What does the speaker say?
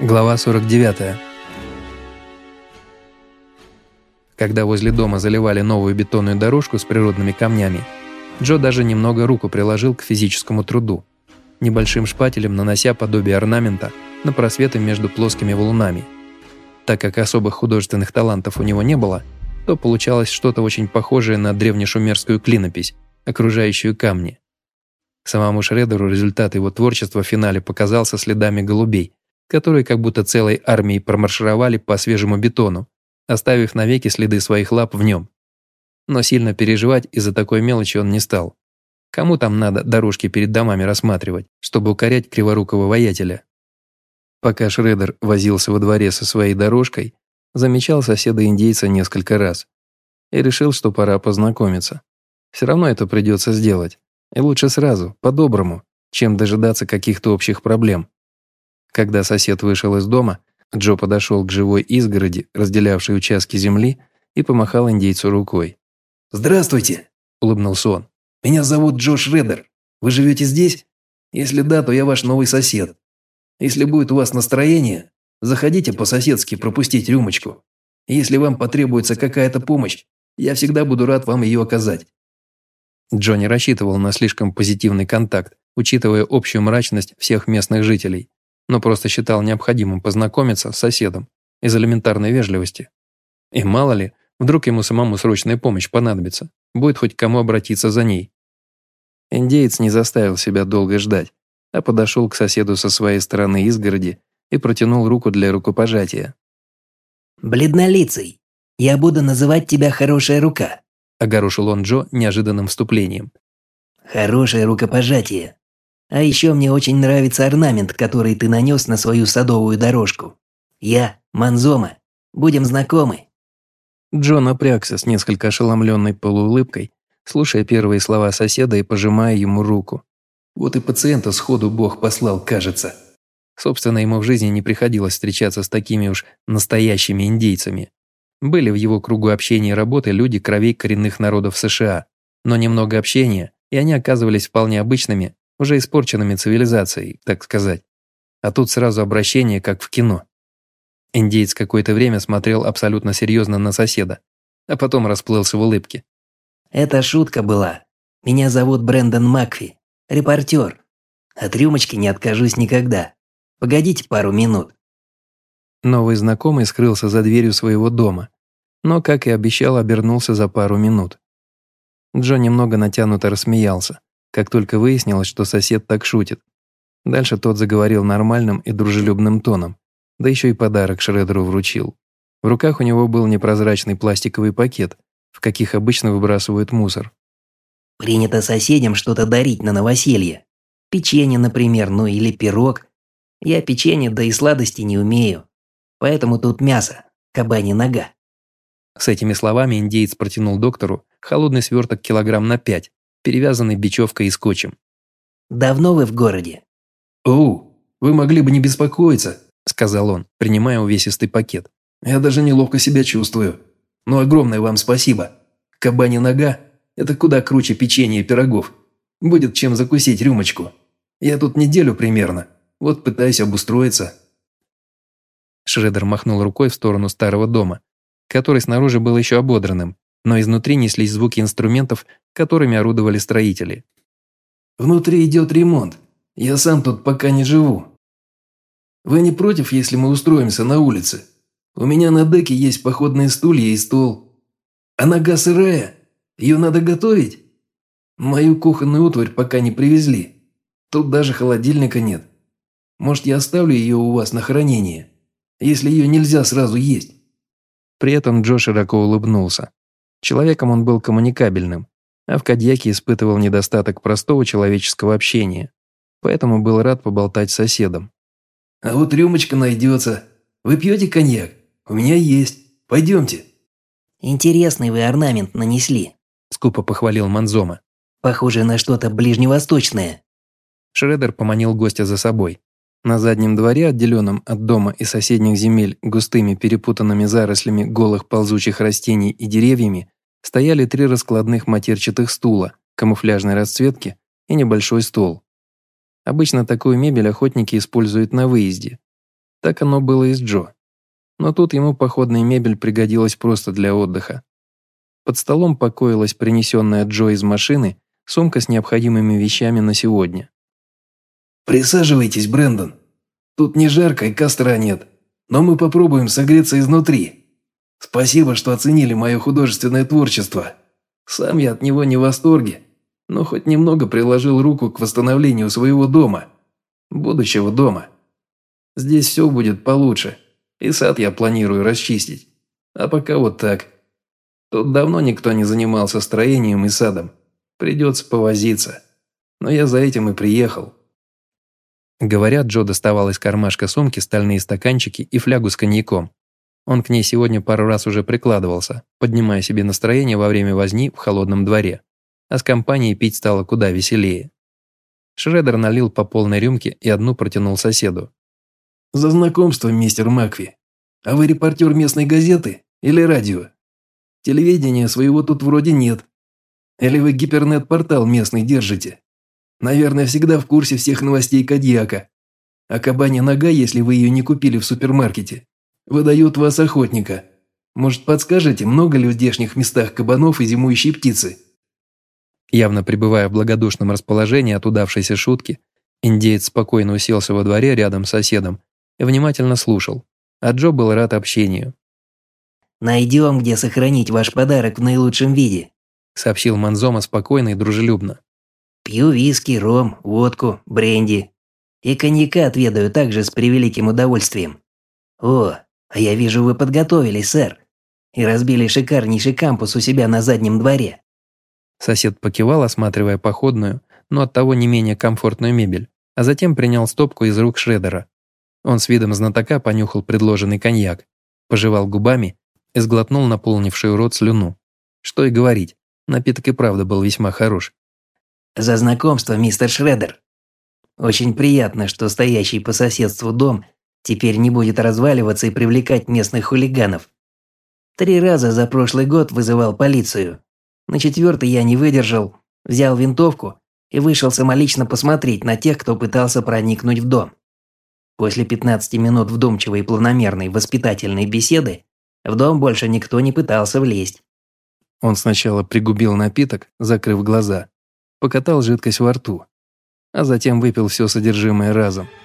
Глава 49. Когда возле дома заливали новую бетонную дорожку с природными камнями, Джо даже немного руку приложил к физическому труду, небольшим шпателем нанося подобие орнамента на просветы между плоскими валунами. Так как особых художественных талантов у него не было, то получалось что-то очень похожее на древнешумерскую клинопись, окружающую камни. Самому Шредеру результат его творчества в финале показался следами голубей – которые как будто целой армией промаршировали по свежему бетону, оставив навеки следы своих лап в нем. Но сильно переживать из-за такой мелочи он не стал. Кому там надо дорожки перед домами рассматривать, чтобы укорять криворукого воятеля? Пока Шредер возился во дворе со своей дорожкой, замечал соседа-индейца несколько раз и решил, что пора познакомиться. Все равно это придется сделать. И лучше сразу, по-доброму, чем дожидаться каких-то общих проблем. Когда сосед вышел из дома, Джо подошел к живой изгороди, разделявшей участки земли, и помахал индейцу рукой. «Здравствуйте!» – улыбнулся он. «Меня зовут Джо Шредер. Вы живете здесь? Если да, то я ваш новый сосед. Если будет у вас настроение, заходите по-соседски пропустить рюмочку. Если вам потребуется какая-то помощь, я всегда буду рад вам ее оказать». Джо не рассчитывал на слишком позитивный контакт, учитывая общую мрачность всех местных жителей но просто считал необходимым познакомиться с соседом из элементарной вежливости. И мало ли, вдруг ему самому срочная помощь понадобится, будет хоть кому обратиться за ней. Индеец не заставил себя долго ждать, а подошел к соседу со своей стороны изгороди и протянул руку для рукопожатия. «Бледнолицый, я буду называть тебя «хорошая рука», – огорошил он Джо неожиданным вступлением. «Хорошее рукопожатие. А еще мне очень нравится орнамент, который ты нанес на свою садовую дорожку. Я Манзома. Будем знакомы». Джо напрягся с несколько ошеломленной полуулыбкой, слушая первые слова соседа и пожимая ему руку. «Вот и пациента сходу Бог послал, кажется». Собственно, ему в жизни не приходилось встречаться с такими уж настоящими индейцами. Были в его кругу общения и работы люди кровей коренных народов США, но немного общения, и они оказывались вполне обычными, уже испорченными цивилизацией, так сказать. А тут сразу обращение, как в кино. Индеец какое-то время смотрел абсолютно серьезно на соседа, а потом расплылся в улыбке. «Это шутка была. Меня зовут Брэндон Макфи, репортер. От рюмочки не откажусь никогда. Погодите пару минут». Новый знакомый скрылся за дверью своего дома, но, как и обещал, обернулся за пару минут. Джо немного натянуто рассмеялся как только выяснилось, что сосед так шутит. Дальше тот заговорил нормальным и дружелюбным тоном, да еще и подарок Шредеру вручил. В руках у него был непрозрачный пластиковый пакет, в каких обычно выбрасывают мусор. «Принято соседям что-то дарить на новоселье. Печенье, например, ну или пирог. Я печенье, да и сладости не умею. Поэтому тут мясо, кабани нога». С этими словами индеец протянул доктору холодный сверток килограмм на пять, перевязанный бечевкой и скотчем. «Давно вы в городе?» «Оу, вы могли бы не беспокоиться», – сказал он, принимая увесистый пакет. «Я даже неловко себя чувствую. Но огромное вам спасибо. Кабани нога – это куда круче печенья и пирогов. Будет чем закусить рюмочку. Я тут неделю примерно. Вот пытаюсь обустроиться». Шредер махнул рукой в сторону старого дома, который снаружи был еще ободранным, но изнутри неслись звуки инструментов, которыми орудовали строители. «Внутри идет ремонт. Я сам тут пока не живу. Вы не против, если мы устроимся на улице? У меня на деке есть походные стулья и стол. А нога сырая. Ее надо готовить? Мою кухонную утварь пока не привезли. Тут даже холодильника нет. Может, я оставлю ее у вас на хранение, если ее нельзя сразу есть?» При этом Джо широко улыбнулся. Человеком он был коммуникабельным, а в Кадьяке испытывал недостаток простого человеческого общения, поэтому был рад поболтать с соседом. «А вот рюмочка найдется. Вы пьете коньяк? У меня есть. Пойдемте». «Интересный вы орнамент нанесли», – скупо похвалил Манзома. «Похоже на что-то ближневосточное». Шредер поманил гостя за собой. На заднем дворе, отделенном от дома и соседних земель густыми перепутанными зарослями голых ползучих растений и деревьями, стояли три раскладных матерчатых стула, камуфляжной расцветки и небольшой стол. Обычно такую мебель охотники используют на выезде. Так оно было и с Джо. Но тут ему походная мебель пригодилась просто для отдыха. Под столом покоилась принесенная Джо из машины сумка с необходимыми вещами на сегодня. «Присаживайтесь, Брэндон. Тут не жарко и костра нет, но мы попробуем согреться изнутри. Спасибо, что оценили мое художественное творчество. Сам я от него не в восторге, но хоть немного приложил руку к восстановлению своего дома, будущего дома. Здесь все будет получше, и сад я планирую расчистить. А пока вот так. Тут давно никто не занимался строением и садом. Придется повозиться. Но я за этим и приехал. Говорят, Джо доставал из кармашка сумки стальные стаканчики и флягу с коньяком. Он к ней сегодня пару раз уже прикладывался, поднимая себе настроение во время возни в холодном дворе. А с компанией пить стало куда веселее. Шредер налил по полной рюмке и одну протянул соседу. «За знакомство, мистер Макви. А вы репортер местной газеты или радио? Телевидения своего тут вроде нет. Или вы гипернет-портал местный держите? Наверное, всегда в курсе всех новостей Кадьяка. А кабанья нога, если вы ее не купили в супермаркете, выдают вас охотника. Может, подскажете, много ли в здешних местах кабанов и зимующей птицы?» Явно пребывая в благодушном расположении от удавшейся шутки, индеец спокойно уселся во дворе рядом с соседом и внимательно слушал, а Джо был рад общению. «Найдем, где сохранить ваш подарок в наилучшем виде», сообщил Манзома спокойно и дружелюбно. Пью виски, ром, водку, бренди. И коньяка отведаю также с превеликим удовольствием. О, а я вижу, вы подготовились, сэр. И разбили шикарнейший кампус у себя на заднем дворе. Сосед покивал, осматривая походную, но оттого не менее комфортную мебель, а затем принял стопку из рук Шредера. Он с видом знатока понюхал предложенный коньяк, пожевал губами и сглотнул наполнившую рот слюну. Что и говорить, напиток и правда был весьма хорош. За знакомство, мистер Шредер. Очень приятно, что стоящий по соседству дом теперь не будет разваливаться и привлекать местных хулиганов. Три раза за прошлый год вызывал полицию. На четвертый я не выдержал, взял винтовку и вышел самолично посмотреть на тех, кто пытался проникнуть в дом. После 15 минут вдумчивой и планомерной воспитательной беседы в дом больше никто не пытался влезть. Он сначала пригубил напиток, закрыв глаза, покатал жидкость во рту, а затем выпил все содержимое разом –